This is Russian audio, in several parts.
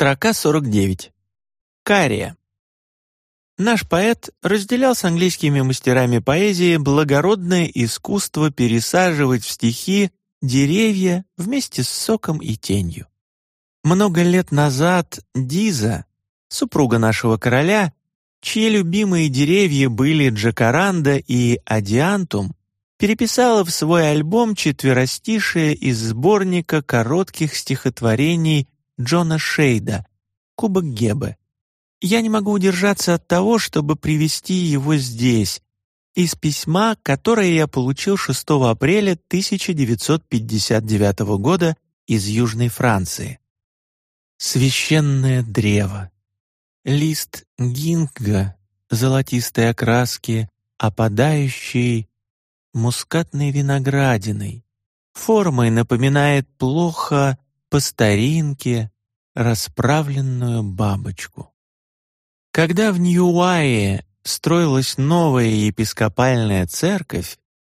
Строка 49. Кария. Наш поэт разделял с английскими мастерами поэзии благородное искусство пересаживать в стихи деревья вместе с соком и тенью. Много лет назад Диза, супруга нашего короля, чьи любимые деревья были джакаранда и адиантум, переписала в свой альбом четверостишие из сборника коротких стихотворений Джона Шейда «Кубок Гебе». Я не могу удержаться от того, чтобы привести его здесь, из письма, которое я получил 6 апреля 1959 года из Южной Франции. Священное древо. Лист гинга золотистой окраски, опадающий мускатной виноградиной. Формой напоминает плохо по старинке расправленную бабочку. Когда в Ньюае строилась новая епископальная церковь,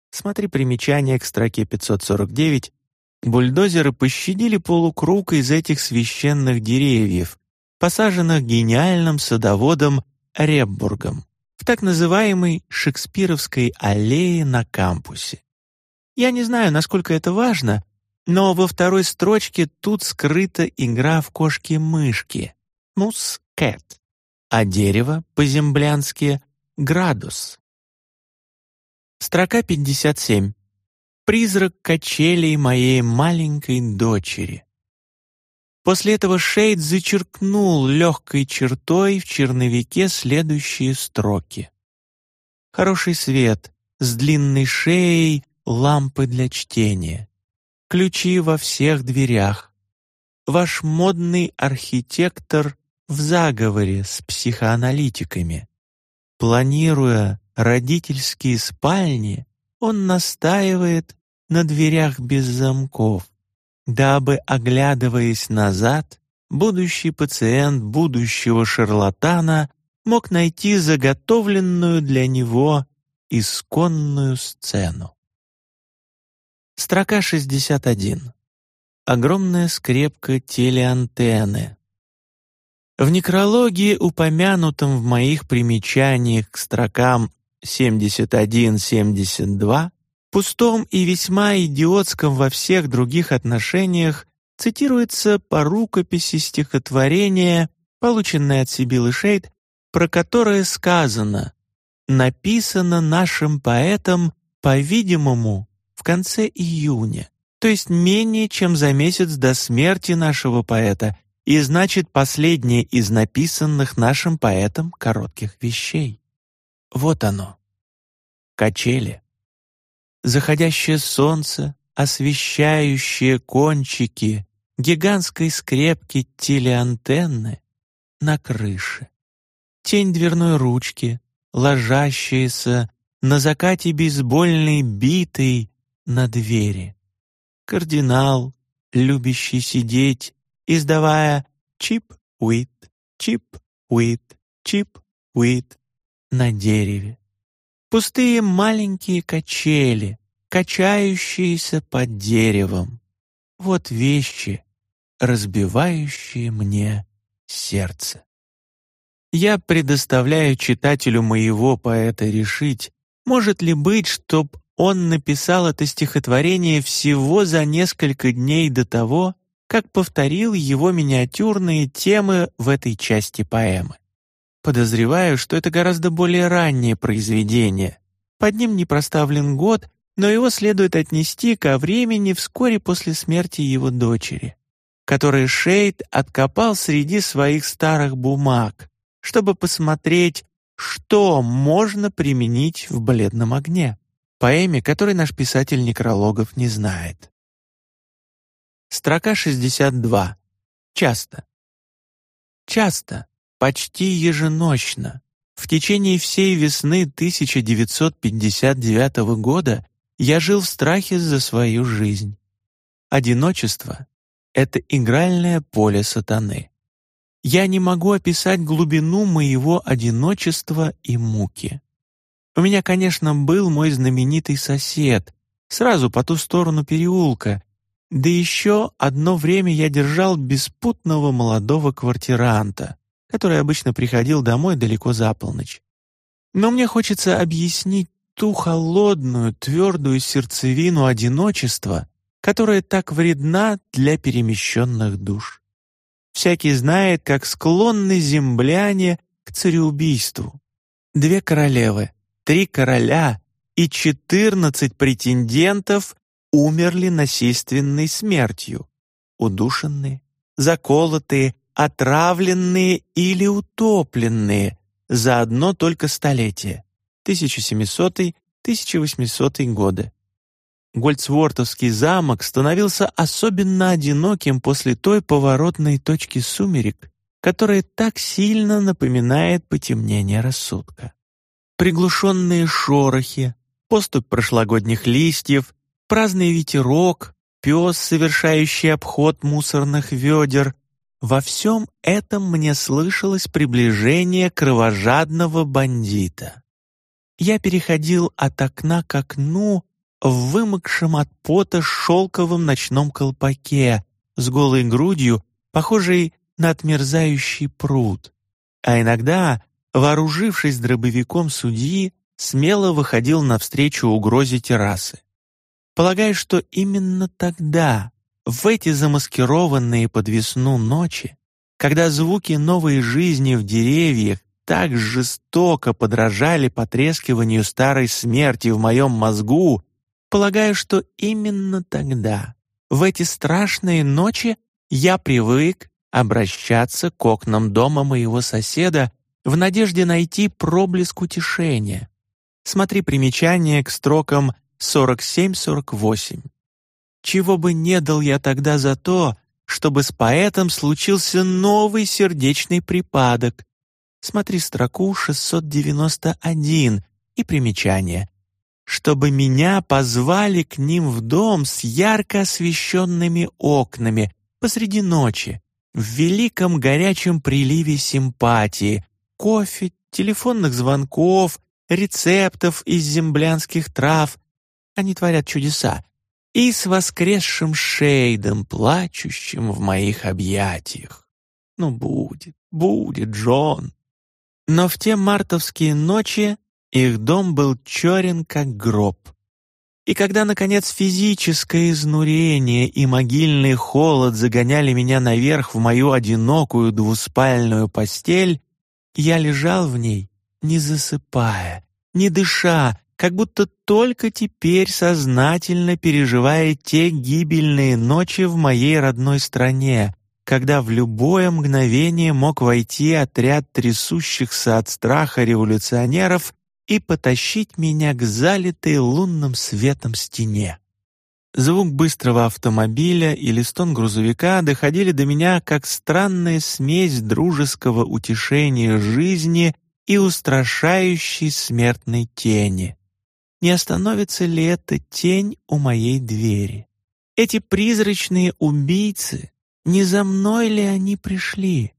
смотри примечание к строке 549, бульдозеры пощадили полукруг из этих священных деревьев, посаженных гениальным садоводом Реббургом в так называемой Шекспировской аллее на кампусе. Я не знаю, насколько это важно, но во второй строчке тут скрыта игра в кошки-мышки «мус-кэт», а дерево по-землянски «градус». Строка 57. «Призрак качелей моей маленькой дочери». После этого Шейд зачеркнул легкой чертой в черновике следующие строки. «Хороший свет, с длинной шеей лампы для чтения ключи во всех дверях. Ваш модный архитектор в заговоре с психоаналитиками. Планируя родительские спальни, он настаивает на дверях без замков, дабы, оглядываясь назад, будущий пациент будущего шарлатана мог найти заготовленную для него исконную сцену. Строка 61. Огромная скрепка телеантенны. В некрологии, упомянутом в моих примечаниях к строкам 71-72, пустом и весьма идиотском во всех других отношениях, цитируется по рукописи стихотворение, полученное от Сибилы Шейд, про которое сказано «написано нашим поэтом, по-видимому, в конце июня, то есть менее чем за месяц до смерти нашего поэта, и значит последнее из написанных нашим поэтом коротких вещей. Вот оно. Качели. Заходящее солнце, освещающее кончики гигантской скрепки телеантенны на крыше. Тень дверной ручки, ложащаяся на закате бейсбольной битой на двери. Кардинал, любящий сидеть, издавая чип-уит, чип-уит, чип-уит на дереве. Пустые маленькие качели, качающиеся под деревом. Вот вещи, разбивающие мне сердце. Я предоставляю читателю моего поэта решить, может ли быть, чтоб он написал это стихотворение всего за несколько дней до того, как повторил его миниатюрные темы в этой части поэмы. Подозреваю, что это гораздо более раннее произведение. Под ним не проставлен год, но его следует отнести ко времени вскоре после смерти его дочери, который Шейд откопал среди своих старых бумаг, чтобы посмотреть, что можно применить в бледном огне поэме, которой наш писатель некрологов не знает. Строка 62. Часто. Часто, почти еженочно, в течение всей весны 1959 года я жил в страхе за свою жизнь. Одиночество — это игральное поле сатаны. Я не могу описать глубину моего одиночества и муки. У меня, конечно, был мой знаменитый сосед, сразу по ту сторону переулка, Да еще одно время я держал беспутного молодого квартиранта, который обычно приходил домой далеко за полночь. Но мне хочется объяснить ту холодную, твердую сердцевину одиночества, которая так вредна для перемещенных душ. Всякий знает, как склонны земляне к цареубийству. Две королевы, три короля и четырнадцать претендентов умерли насильственной смертью, удушенные, заколотые, отравленные или утопленные за одно только столетие 1700-1800 годы. Гольцвортовский замок становился особенно одиноким после той поворотной точки сумерек, которая так сильно напоминает потемнение рассудка. Приглушенные шорохи, поступь прошлогодних листьев, праздный ветерок, пес, совершающий обход мусорных ведер — во всем этом мне слышалось приближение кровожадного бандита. Я переходил от окна к окну, в вымокшем от пота шелковом ночном колпаке, с голой грудью, похожей на отмерзающий пруд. А иногда, вооружившись дробовиком судьи, смело выходил навстречу угрозе террасы. Полагаю, что именно тогда, в эти замаскированные под весну ночи, когда звуки новой жизни в деревьях так жестоко подражали потрескиванию старой смерти в моем мозгу, Полагаю, что именно тогда, в эти страшные ночи, я привык обращаться к окнам дома моего соседа в надежде найти проблеск утешения. Смотри примечание к строкам 47-48. Чего бы не дал я тогда за то, чтобы с поэтом случился новый сердечный припадок. Смотри строку 691 и примечание чтобы меня позвали к ним в дом с ярко освещенными окнами посреди ночи, в великом горячем приливе симпатии, кофе, телефонных звонков, рецептов из землянских трав. Они творят чудеса. И с воскресшим шейдом, плачущим в моих объятиях. Ну, будет, будет, Джон. Но в те мартовские ночи их дом был черен, как гроб. И когда, наконец, физическое изнурение и могильный холод загоняли меня наверх в мою одинокую двуспальную постель, я лежал в ней, не засыпая, не дыша, как будто только теперь сознательно переживая те гибельные ночи в моей родной стране, когда в любое мгновение мог войти отряд трясущихся от страха революционеров и потащить меня к залитой лунным светом стене. Звук быстрого автомобиля или стон грузовика доходили до меня как странная смесь дружеского утешения жизни и устрашающей смертной тени. Не остановится ли эта тень у моей двери? Эти призрачные убийцы, не за мной ли они пришли?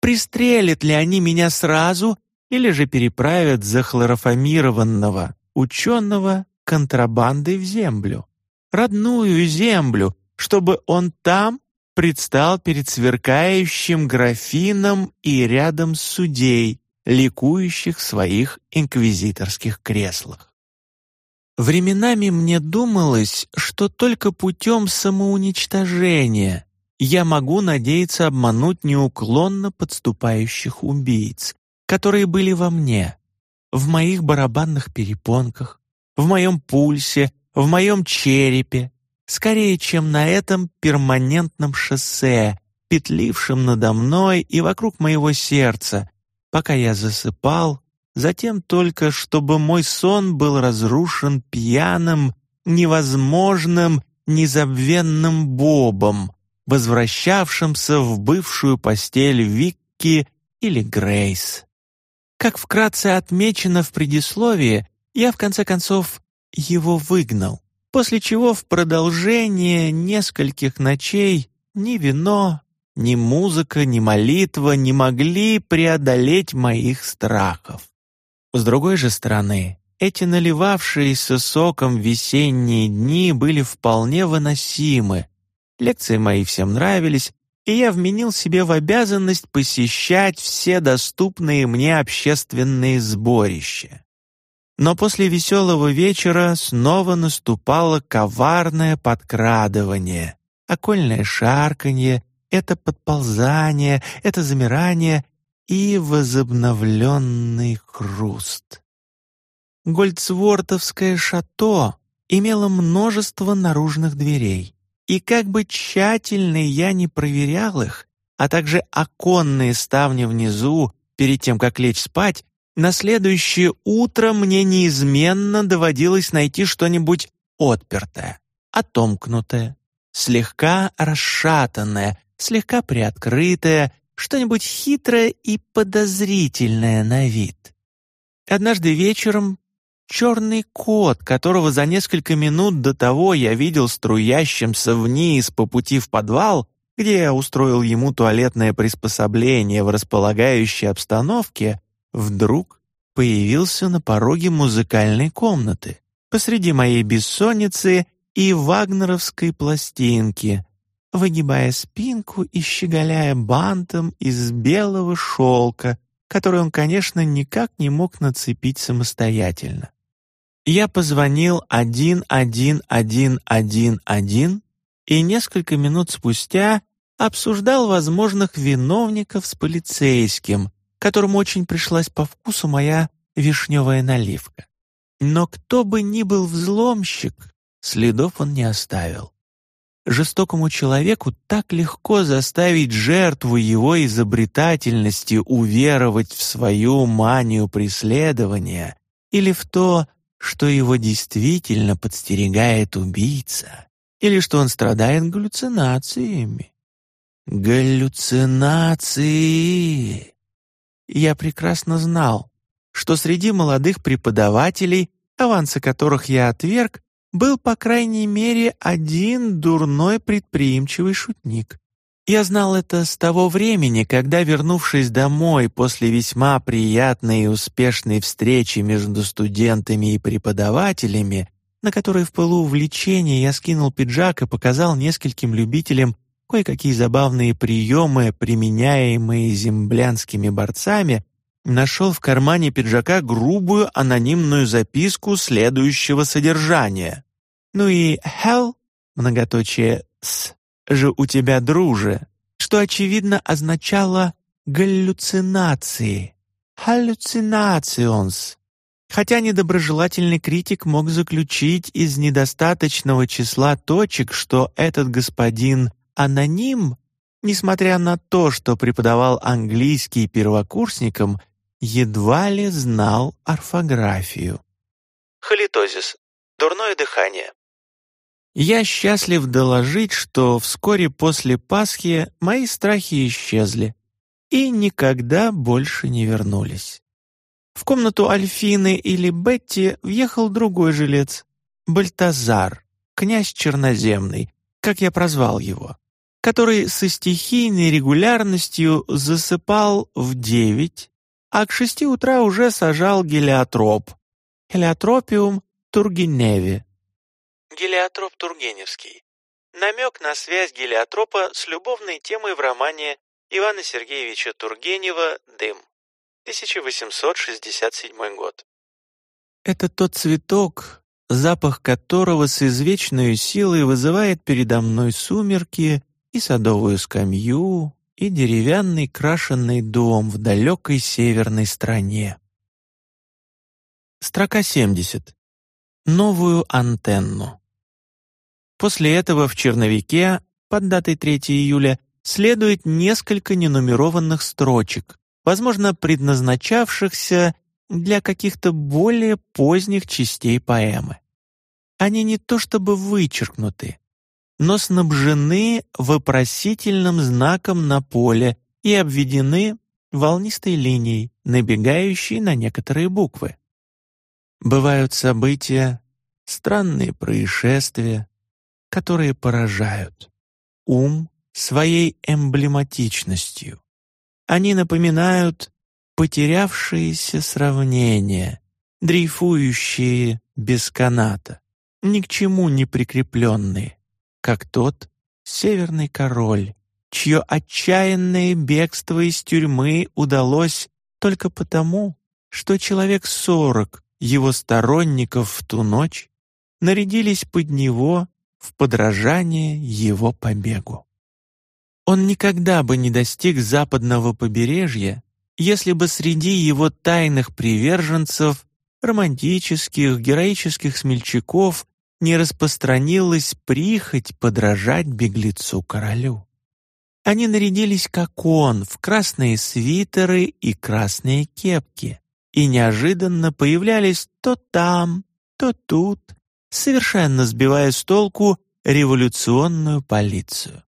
Пристрелят ли они меня сразу или же переправят захлорофомированного ученого контрабандой в землю, родную землю, чтобы он там предстал перед сверкающим графином и рядом судей, ликующих в своих инквизиторских креслах. Временами мне думалось, что только путем самоуничтожения я могу надеяться обмануть неуклонно подступающих убийц, которые были во мне, в моих барабанных перепонках, в моем пульсе, в моем черепе, скорее, чем на этом перманентном шоссе, петлившем надо мной и вокруг моего сердца, пока я засыпал, затем только, чтобы мой сон был разрушен пьяным, невозможным, незабвенным Бобом, возвращавшимся в бывшую постель Викки или Грейс. Как вкратце отмечено в предисловии, я в конце концов его выгнал, после чего в продолжение нескольких ночей ни вино, ни музыка, ни молитва не могли преодолеть моих страхов. С другой же стороны, эти наливавшиеся соком весенние дни были вполне выносимы, лекции мои всем нравились, и я вменил себе в обязанность посещать все доступные мне общественные сборища. Но после веселого вечера снова наступало коварное подкрадывание, окольное шарканье, это подползание, это замирание и возобновленный хруст. Гольцвортовское шато имело множество наружных дверей, и как бы тщательно я не проверял их, а также оконные ставни внизу, перед тем, как лечь спать, на следующее утро мне неизменно доводилось найти что-нибудь отпертое, отомкнутое, слегка расшатанное, слегка приоткрытое, что-нибудь хитрое и подозрительное на вид. Однажды вечером черный кот, которого за несколько минут до того я видел струящимся вниз по пути в подвал, где я устроил ему туалетное приспособление в располагающей обстановке, вдруг появился на пороге музыкальной комнаты, посреди моей бессонницы и вагнеровской пластинки, выгибая спинку и щеголяя бантом из белого шелка, который он, конечно, никак не мог нацепить самостоятельно. Я позвонил 11111 и несколько минут спустя обсуждал возможных виновников с полицейским, которому очень пришлась по вкусу моя вишневая наливка. Но кто бы ни был взломщик, следов он не оставил. Жестокому человеку так легко заставить жертву его изобретательности уверовать в свою манию преследования или в то, что его действительно подстерегает убийца, или что он страдает галлюцинациями. Галлюцинации! Я прекрасно знал, что среди молодых преподавателей, авансы которых я отверг, был по крайней мере один дурной предприимчивый шутник. Я знал это с того времени, когда, вернувшись домой после весьма приятной и успешной встречи между студентами и преподавателями, на которой в пылу увлечения я скинул пиджак и показал нескольким любителям кое-какие забавные приемы, применяемые землянскими борцами, нашел в кармане пиджака грубую анонимную записку следующего содержания. «Ну и hell, многоточие «с», же у тебя, друже», что, очевидно, означало «галлюцинации», «hallucinations», хотя недоброжелательный критик мог заключить из недостаточного числа точек, что этот господин аноним, несмотря на то, что преподавал английский первокурсникам, едва ли знал орфографию. Халитозис. Дурное дыхание. Я счастлив доложить, что вскоре после Пасхи мои страхи исчезли и никогда больше не вернулись. В комнату Альфины или Бетти въехал другой жилец, Бальтазар, князь Черноземный, как я прозвал его который со стихийной регулярностью засыпал в девять, а к шести утра уже сажал гелиотроп, Хелиотропиум тургеневи. Гелиотроп тургеневский. Намек на связь гелиотропа с любовной темой в романе Ивана Сергеевича Тургенева «Дым», 1867 год. Это тот цветок, запах которого с извечной силой вызывает передо мной сумерки и садовую скамью, и деревянный крашенный дом в далекой северной стране. Строка 70. Новую антенну. После этого в черновике под датой 3 июля следует несколько ненумерованных строчек, возможно, предназначавшихся для каких-то более поздних частей поэмы. Они не то чтобы вычеркнуты, но снабжены вопросительным знаком на поле и обведены волнистой линией, набегающей на некоторые буквы. Бывают события, странные происшествия, которые поражают ум своей эмблематичностью. Они напоминают потерявшиеся сравнения, дрейфующие без каната, ни к чему не прикрепленные как тот северный король, чье отчаянное бегство из тюрьмы удалось только потому, что человек сорок его сторонников в ту ночь нарядились под него в подражание его побегу. Он никогда бы не достиг западного побережья, если бы среди его тайных приверженцев, романтических, героических смельчаков не распространилась прихоть подражать беглецу-королю. Они нарядились, как он, в красные свитеры и красные кепки, и неожиданно появлялись то там, то тут, совершенно сбивая с толку революционную полицию.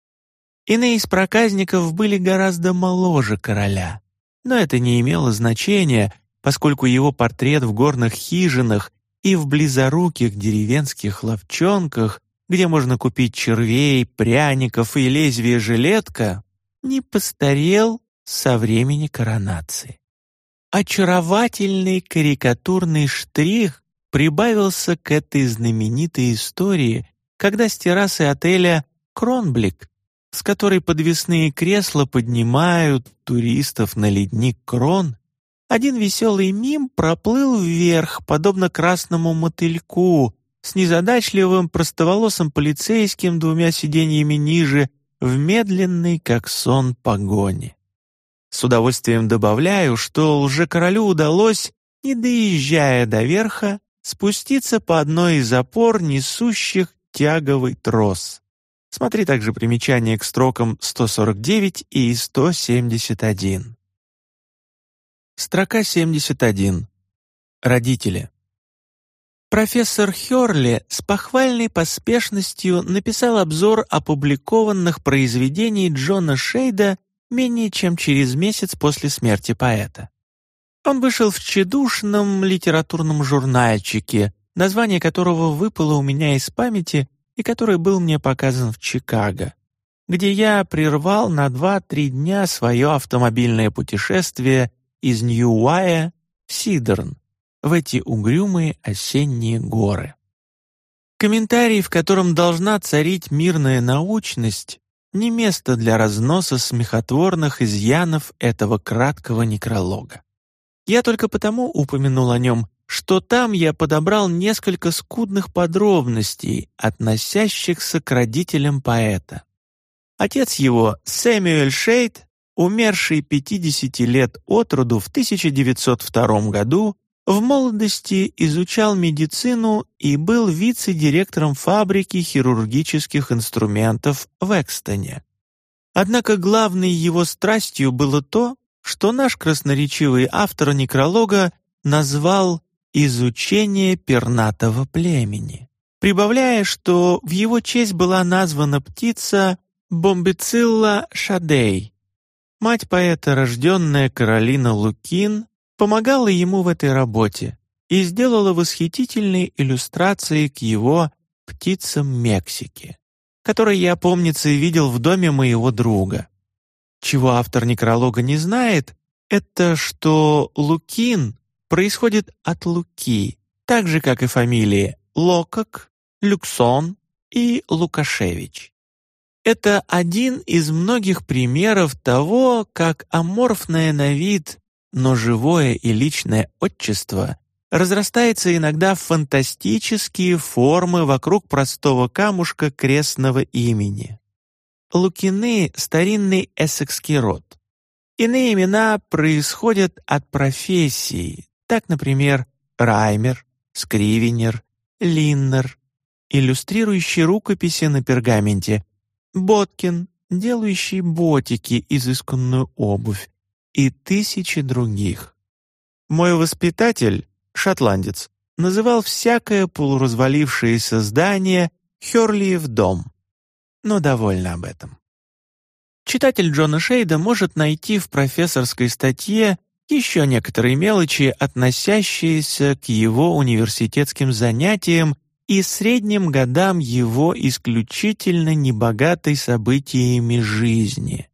Иные из проказников были гораздо моложе короля, но это не имело значения, поскольку его портрет в горных хижинах и в близоруких деревенских ловчонках, где можно купить червей, пряников и лезвие жилетка, не постарел со времени коронации. Очаровательный карикатурный штрих прибавился к этой знаменитой истории, когда с террасы отеля «Кронблик», с которой подвесные кресла поднимают туристов на ледник Крон, один веселый мим проплыл вверх, подобно красному мотыльку, с незадачливым простоволосым полицейским двумя сиденьями ниже, в медленной, как сон, погоне. С удовольствием добавляю, что лже-королю удалось, не доезжая до верха, спуститься по одной из опор, несущих тяговый трос. Смотри также примечание к строкам 149 и 171. Строка 71. Родители. Профессор Хёрли с похвальной поспешностью написал обзор опубликованных произведений Джона Шейда менее чем через месяц после смерти поэта. Он вышел в тщедушном литературном журнальчике, название которого выпало у меня из памяти и который был мне показан в Чикаго, где я прервал на два-три дня свое автомобильное путешествие из Нью-Уая в Сидерн, в эти угрюмые осенние горы. Комментарий, в котором должна царить мирная научность, не место для разноса смехотворных изъянов этого краткого некролога. Я только потому упомянул о нем, что там я подобрал несколько скудных подробностей, относящихся к родителям поэта. Отец его, Сэмюэль Шейд, умерший 50 лет от роду в 1902 году, в молодости изучал медицину и был вице-директором фабрики хирургических инструментов в Экстоне. Однако главной его страстью было то, что наш красноречивый автор некролога назвал «изучение пернатого племени», прибавляя, что в его честь была названа птица Бомбицилла шадей. Мать поэта, рожденная Каролина Лукин, помогала ему в этой работе и сделала восхитительные иллюстрации к его «Птицам Мексики», которые я, помнится, видел в доме моего друга. Чего автор некролога не знает, это что Лукин происходит от Луки, так же, как и фамилии Локок, Люксон и Лукашевич. Это один из многих примеров того, как аморфное на вид но живое и личное отчество разрастается иногда в фантастические формы вокруг простого камушка крестного имени. Лукины — старинный эссекский род. Иные имена происходят от профессий, так, например, Раймер, Скривенер, Линнер, иллюстрирующий рукописи на пергаменте, Боткин, делающий ботики, изысканную обувь, и тысячи других. Мой воспитатель, шотландец, называл всякое полуразвалившееся здание Хёрлиев дом. Но довольно об этом. Читатель Джона Шейда может найти в профессорской статье еще некоторые мелочи, относящиеся к его университетским занятиям и средним годам его исключительно небогатой событиями жизни.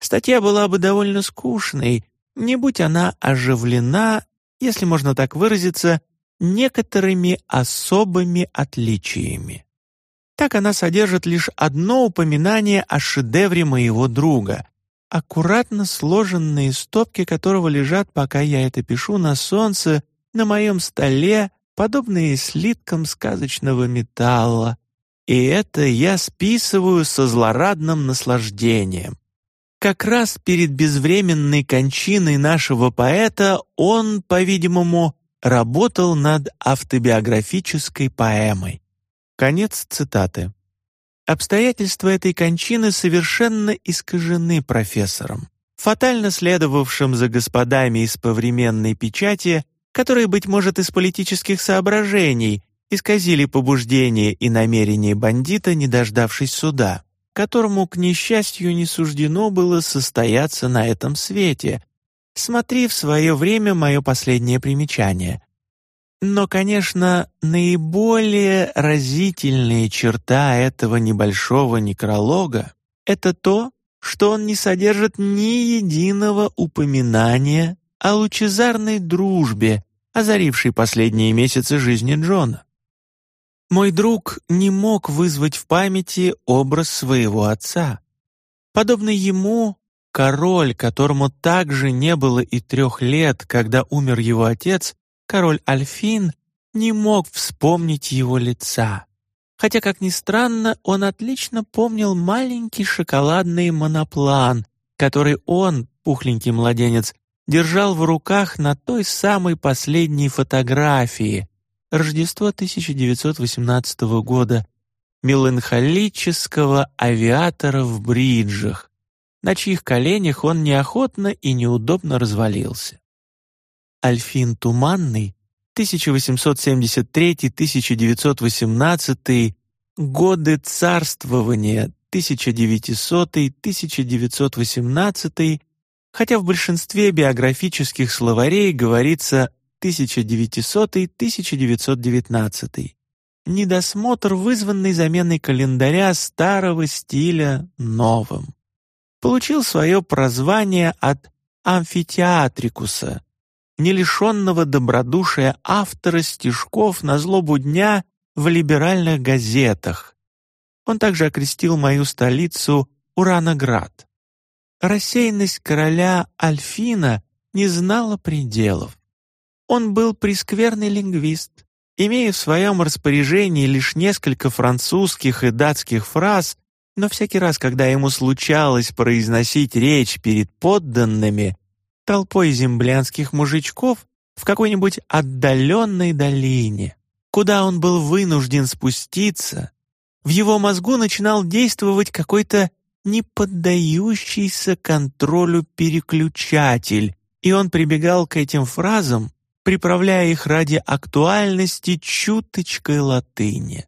Статья была бы довольно скучной, не будь она оживлена, если можно так выразиться, некоторыми особыми отличиями. Так она содержит лишь одно упоминание о шедевре моего друга, аккуратно сложенные стопки которого лежат, пока я это пишу, на солнце, на моем столе, подобные слиткам сказочного металла. И это я списываю со злорадным наслаждением. Как раз перед безвременной кончиной нашего поэта он, по-видимому, работал над автобиографической поэмой. Конец цитаты. Обстоятельства этой кончины совершенно искажены профессором, фатально следовавшим за господами из повременной печати, которые, быть может, из политических соображений исказили побуждение и намерения бандита, не дождавшись суда, которому, к несчастью, не суждено было состояться на этом свете. Смотри в свое время мое последнее примечание. Но, конечно, наиболее разительная черта этого небольшого некролога — это то, что он не содержит ни единого упоминания о лучезарной дружбе, озарившей последние месяцы жизни Джона. Мой друг не мог вызвать в памяти образ своего отца. Подобно ему, король, которому также не было и трех лет, когда умер его отец, король Альфин не мог вспомнить его лица. Хотя, как ни странно, он отлично помнил маленький шоколадный моноплан, который он, пухленький младенец, держал в руках на той самой последней фотографии, Рождество 1918 года, меланхолического авиатора в бриджах, на чьих коленях он неохотно и неудобно развалился. Альфин Туманный, 1873-1918, годы царствования 1900-1918, хотя в большинстве биографических словарей говорится 1900-1919. Недосмотр, вызванный заменой календаря старого стиля новым. Получил свое прозвание от амфитеатрикуса, не лишенного добродушия автора стишков на злобу дня в либеральных газетах. Он также окрестил мою столицу Ураноград. Рассеянность короля Альфина не знала пределов. Он был прескверный лингвист, имея в своем распоряжении лишь несколько французских и датских фраз, но всякий раз, когда ему случалось произносить речь перед подданными, толпой землянских мужичков в какой-нибудь отдаленной долине, куда он был вынужден спуститься, в его мозгу начинал действовать какой-то неподдающийся контролю переключатель, и он прибегал к этим фразам, приправляя их ради актуальности чуточкой латыни.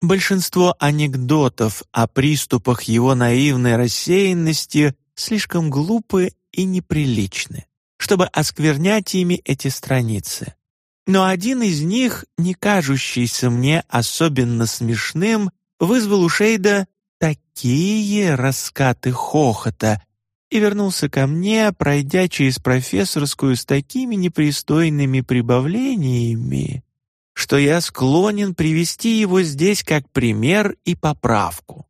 Большинство анекдотов о приступах его наивной рассеянности слишком глупы и неприличны, чтобы осквернять ими эти страницы. Но один из них, не кажущийся мне особенно смешным, вызвал у Шейда такие раскаты хохота и вернулся ко мне, пройдя через профессорскую с такими непристойными прибавлениями, что я склонен привести его здесь как пример и поправку.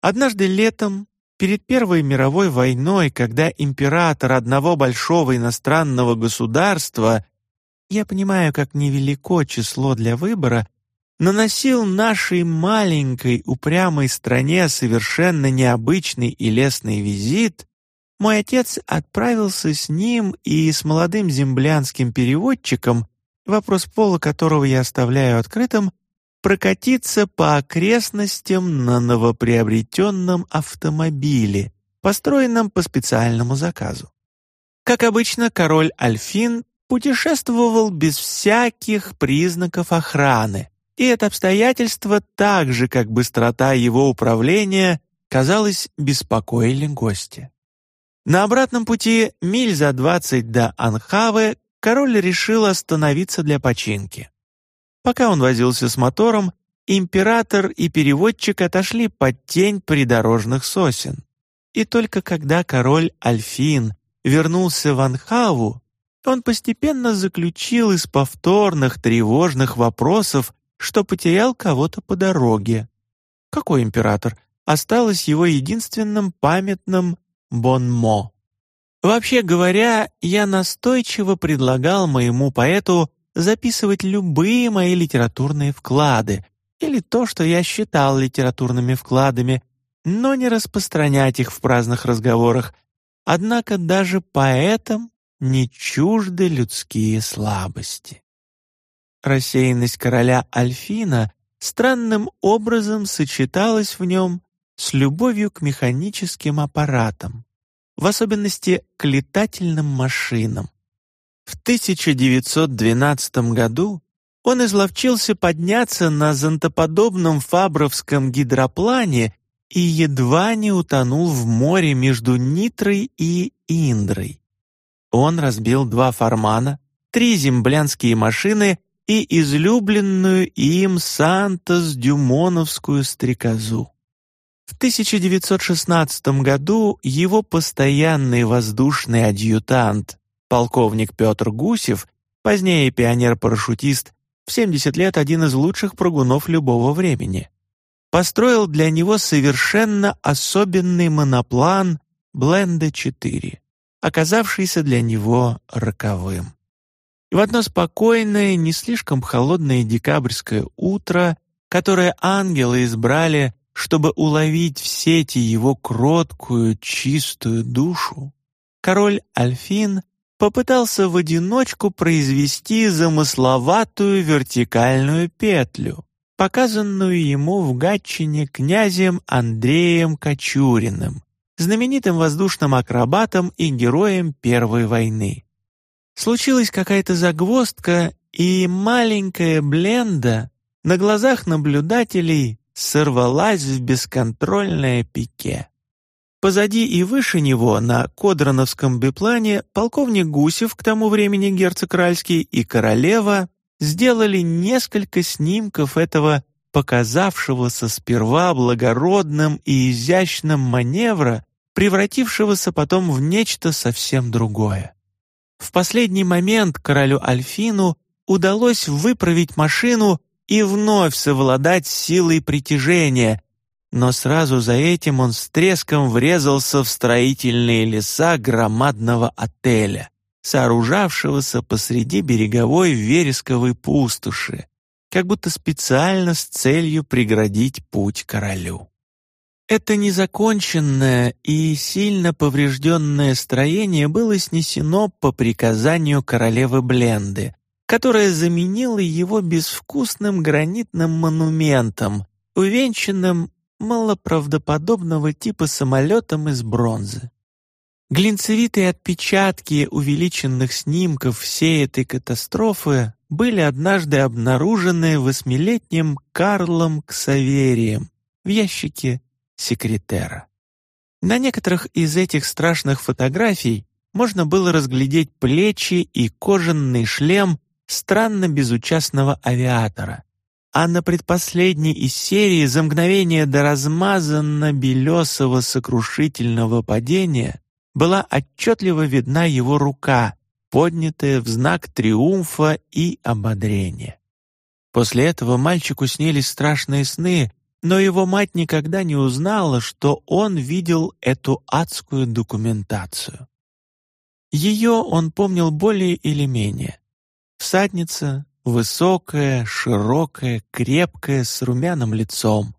Однажды летом Перед Первой мировой войной, когда император одного большого иностранного государства, я понимаю, как невелико число для выбора, наносил нашей маленькой упрямой стране совершенно необычный и лестный визит, мой отец отправился с ним и с молодым землянским переводчиком, вопрос пола которого я оставляю открытым, прокатиться по окрестностям на новоприобретенном автомобиле, построенном по специальному заказу. Как обычно, король Альфин путешествовал без всяких признаков охраны, и это обстоятельство, так же как быстрота его управления, казалось, беспокоили гости. На обратном пути, миль за двадцать до Анхавы, король решил остановиться для починки. Пока он возился с мотором, император и переводчик отошли под тень придорожных сосен. И только когда король Альфин вернулся в Анхаву, он постепенно заключил из повторных тревожных вопросов, что потерял кого-то по дороге. какой император, осталось его единственным памятным бонмо. Вообще говоря, я настойчиво предлагал моему поэту записывать любые мои литературные вклады или то, что я считал литературными вкладами, но не распространять их в праздных разговорах. Однако даже поэтам не чужды людские слабости. Рассеянность короля Альфина странным образом сочеталась в нем с любовью к механическим аппаратам, в особенности к летательным машинам. В 1912 году он изловчился подняться на зонтоподобном фабровском гидроплане и едва не утонул в море между Нитрой и Индрой. Он разбил два формана, три землянские машины и излюбленную им Сантос-Дюмоновскую стрекозу. В 1916 году его постоянный воздушный адъютант, полковник Петр Гусев, позднее пионер-парашютист, в 70 лет один из лучших прыгунов любого времени, построил для него совершенно особенный моноплан Бленда-4, оказавшийся для него роковым. И в одно спокойное, не слишком холодное декабрьское утро, которое ангелы избрали чтобы уловить в сети его кроткую, чистую душу, король Альфин попытался в одиночку произвести замысловатую вертикальную петлю, показанную ему в Гатчине князем Андреем Кочуриным, знаменитым воздушным акробатом и героем Первой войны. Случилась какая-то загвоздка, и маленькая Бленда на глазах наблюдателей сорвалась в бесконтрольное пике. Позади и выше него, на Кодрановском биплане, полковник Гусев, к тому времени герцог Ральский, и королева сделали несколько снимков этого показавшегося сперва благородным и изящным маневра, превратившегося потом в нечто совсем другое. В последний момент королю Альфину удалось выправить машину и вновь совладать силой притяжения, но сразу за этим он с треском врезался в строительные леса громадного отеля, сооружавшегося посреди береговой вересковой пустоши, как будто специально с целью преградить путь королю. Это незаконченное и сильно поврежденное строение было снесено по приказанию королевы Бленды, которая заменила его безвкусным гранитным монументом, увенчанным малоправдоподобного типа самолетом из бронзы. Глинцевитые отпечатки увеличенных снимков всей этой катастрофы были однажды обнаружены восьмилетним Карлом Ксаверием в ящике секретера. На некоторых из этих страшных фотографий можно было разглядеть плечи и кожаный шлем странно безучастного авиатора. А на предпоследней из серии за мгновение до размазанно-белесого сокрушительного падения была отчетливо видна его рука, поднятая в знак триумфа и ободрения. После этого мальчику снились страшные сны, но его мать никогда не узнала, что он видел эту адскую документацию. Ее он помнил более или менее. Всадница, высокая, широкая, крепкая, с румяным лицом.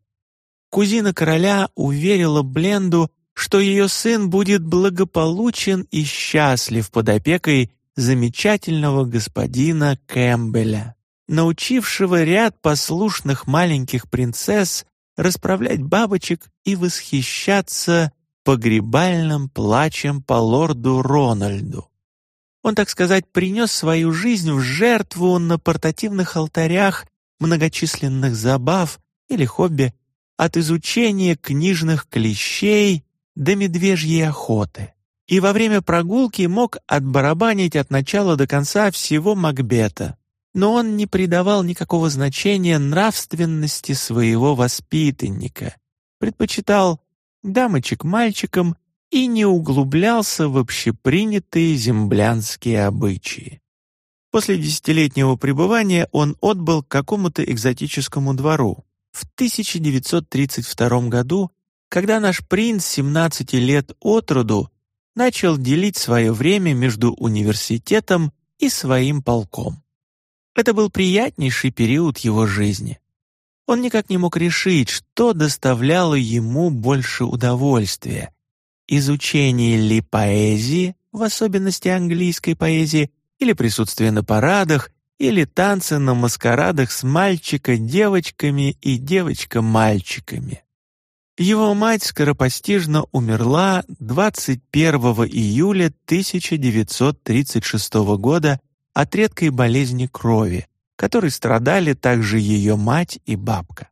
Кузина короля уверила Бленду, что ее сын будет благополучен и счастлив под опекой замечательного господина Кэмпбеля, научившего ряд послушных маленьких принцесс расправлять бабочек и восхищаться погребальным плачем по лорду Рональду. Он, так сказать, принес свою жизнь в жертву на портативных алтарях многочисленных забав или хобби, от изучения книжных клещей до медвежьей охоты. И во время прогулки мог отбарабанить от начала до конца всего Макбета. Но он не придавал никакого значения нравственности своего воспитанника, предпочитал дамочек мальчикам и не углублялся в общепринятые землянские обычаи. После десятилетнего пребывания он отбыл к какому-то экзотическому двору, в 1932 году, когда наш принц 17 лет от роду начал делить свое время между университетом и своим полком. Это был приятнейший период его жизни. Он никак не мог решить, что доставляло ему больше удовольствия. Изучение ли поэзии, в особенности английской поэзии, или присутствие на парадах, или танцы на маскарадах с мальчика-девочками и девочка-мальчиками. Его мать скоропостижно умерла 21 июля 1936 года от редкой болезни крови, которой страдали также ее мать и бабка.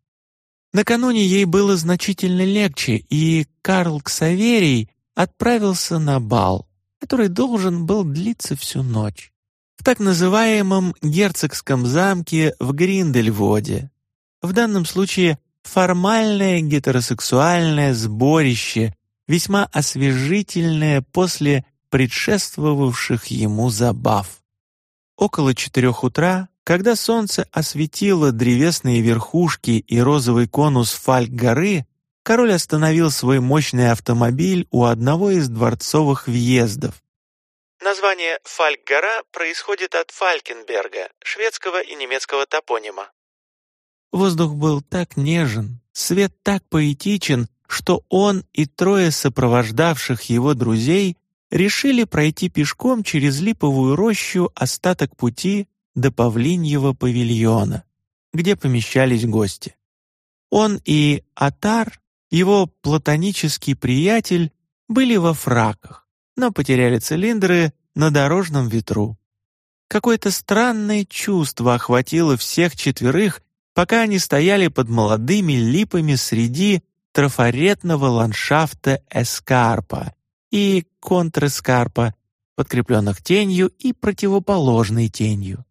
Накануне ей было значительно легче, и Карл Ксаверий отправился на бал, который должен был длиться всю ночь, в так называемом герцогском замке в Гриндельводе. В данном случае формальное гетеросексуальное сборище, весьма освежительное после предшествовавших ему забав. Около четырех утра когда солнце осветило древесные верхушки и розовый конус Фальк-горы, король остановил свой мощный автомобиль у одного из дворцовых въездов. Название Фальк-гора происходит от Фалькенберга, шведского и немецкого топонима. Воздух был так нежен, свет так поэтичен, что он и трое сопровождавших его друзей решили пройти пешком через липовую рощу остаток пути до павлиньего павильона, где помещались гости. Он и Атар, его платонический приятель, были во фраках, но потеряли цилиндры на дорожном ветру. Какое-то странное чувство охватило всех четверых, пока они стояли под молодыми липами среди трафаретного ландшафта эскарпа и контрэскарпа, подкрепленных тенью и противоположной тенью.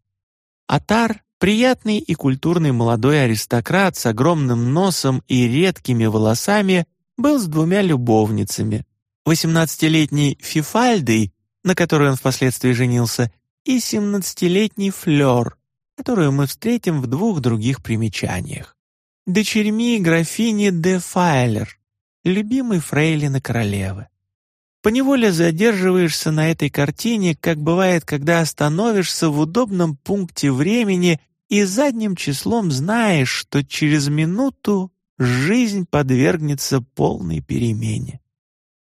Атар — приятный и культурный молодой аристократ с огромным носом и редкими волосами, был с двумя любовницами. Восемнадцатилетней Фифальдой, на которой он впоследствии женился, и семнадцатилетней Флёр, которую мы встретим в двух других примечаниях. Дочерьми графини де Файлер, любимой фрейлины королевы. Поневоле задерживаешься на этой картине, как бывает, когда остановишься в удобном пункте времени и задним числом знаешь, что через минуту жизнь подвергнется полной перемене.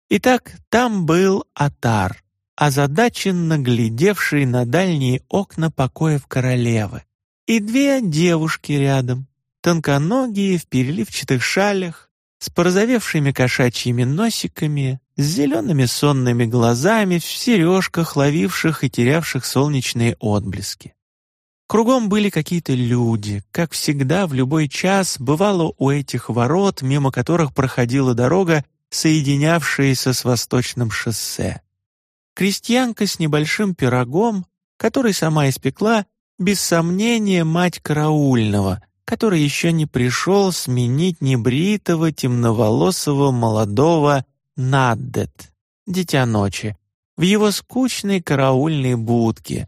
Итак, там был Атар, озадаченно глядевший на дальние окна покоев королевы, и две девушки рядом, тонконогие в переливчатых шалях, с порозовевшими кошачьими носиками, с зелеными сонными глазами в сережках, ловивших и терявших солнечные отблески. Кругом были какие-то люди, как всегда в любой час бывало у этих ворот, мимо которых проходила дорога, соединявшаяся с восточным шоссе. Крестьянка с небольшим пирогом, который сама испекла, без сомнения, мать караульного, который еще не пришел сменить небритого, темноволосого, молодого Наддет, дитя ночи, в его скучной караульной будке.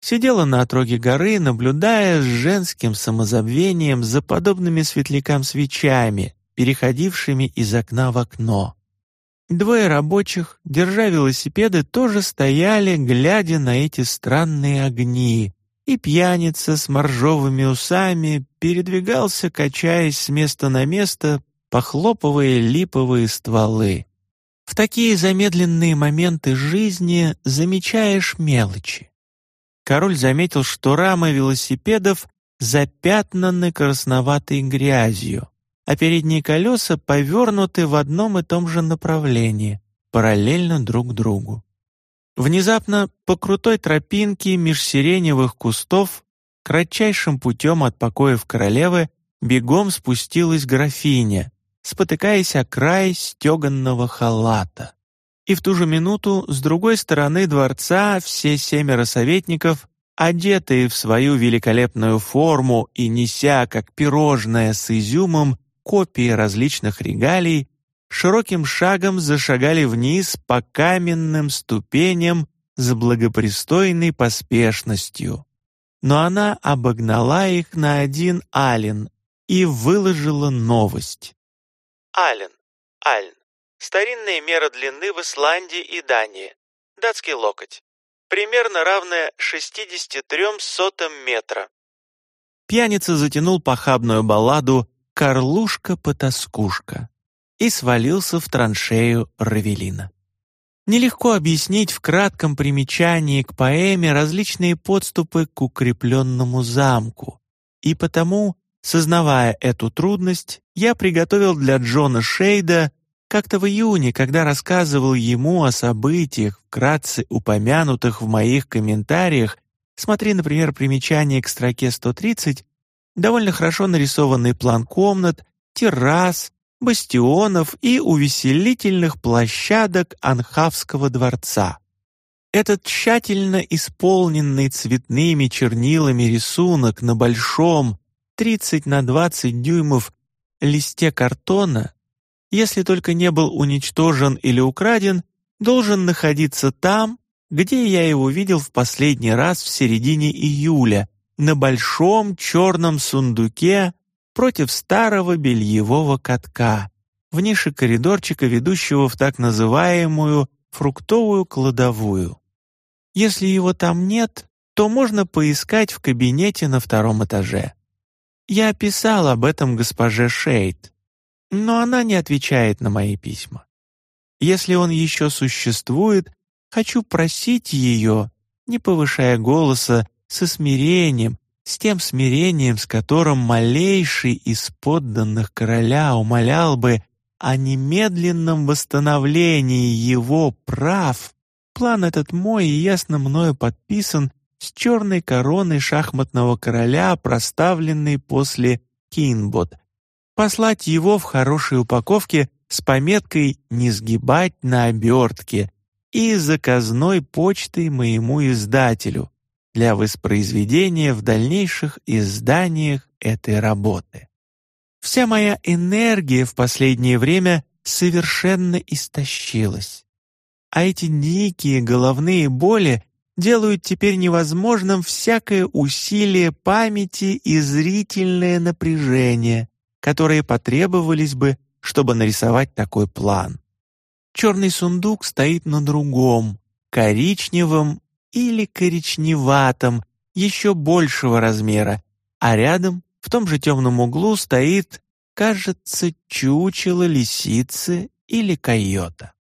Сидела на отроге горы, наблюдая с женским самозабвением за подобными светлякам свечами, переходившими из окна в окно. Двое рабочих, держа велосипеды, тоже стояли, глядя на эти странные огни, и пьяница с моржовыми усами передвигался, качаясь с места на место, похлопывая липовые стволы. В такие замедленные моменты жизни замечаешь мелочи. Король заметил, что рамы велосипедов запятнаны красноватой грязью, а передние колеса повернуты в одном и том же направлении, параллельно друг другу. Внезапно по крутой тропинке меж сиреневых кустов кратчайшим путем от покоев королевы бегом спустилась графиня, спотыкаясь о край стеганного халата. И в ту же минуту с другой стороны дворца все семеро советников, одетые в свою великолепную форму и неся, как пирожное с изюмом, копии различных регалий, широким шагом зашагали вниз по каменным ступеням с благопристойной поспешностью. Но она обогнала их на один ален и выложила новость. Ален, Альн. Старинная мера длины в Исландии и Дании. Датский локоть. Примерно равная 63 сотым метра. Пьяница затянул похабную балладу «Карлушка-потаскушка» и свалился в траншею Равелина. Нелегко объяснить в кратком примечании к поэме различные подступы к укрепленному замку, и потому, сознавая эту трудность, я приготовил для Джона Шейда как-то в июне, когда рассказывал ему о событиях, вкратце упомянутых в моих комментариях, смотри, например, примечание к строке 130, довольно хорошо нарисованный план комнат, террас, бастионов и увеселительных площадок Анхавского дворца. Этот тщательно исполненный цветными чернилами рисунок на большом 30 на 20 дюймов листе картона, если только не был уничтожен или украден, должен находиться там, где я его видел в последний раз в середине июля, на большом черном сундуке против старого бельевого катка, в нише коридорчика, ведущего в так называемую фруктовую кладовую. Если его там нет, то можно поискать в кабинете на втором этаже. Я писал об этом госпоже Шейд, но она не отвечает на мои письма. Если он еще существует, хочу просить ее, не повышая голоса, со смирением, с тем смирением, с которым малейший из подданных короля умолял бы о немедленном восстановлении его прав. План этот мой и ясно мною подписан с черной короной шахматного короля, проставленной после Кинбот. Послать его в хорошей упаковке с пометкой «Не сгибать на обертке» и заказной почтой моему издателю, для воспроизведения в дальнейших изданиях этой работы. Вся моя энергия в последнее время совершенно истощилась. А эти дикие головные боли делают теперь невозможным всякое усилие памяти и зрительное напряжение, которые потребовались бы, чтобы нарисовать такой план. Черный сундук стоит на другом, коричневом или коричневатом, еще большего размера, а рядом, в том же темном углу, стоит, кажется, чучело лисицы или койота.